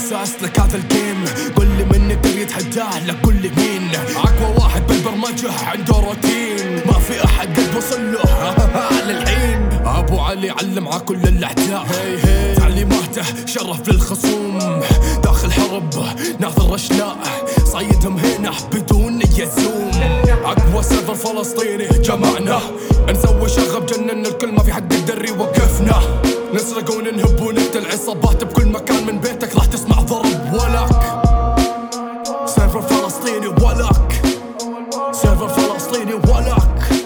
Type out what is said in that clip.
أساس لك هذا الجيم. قل لي من يقدر يتحداه لك قل لي مين. أقوى واحد بالبرمجة عنده روتين. ما في أحد قد وصل له. على الحين أبو علي علم على كل الاعداء تعليماته شرف للخصوم. داخل حرب ناظر اشلاء صيدهم هنا بدون يزوم أقوى سيرفر فلسطيني جمعنا. نسوي شغب جنن الكل ما في حد يقدر يوقفنا. نسرق وننهب ونقتل عصابات بكل Lady Wallach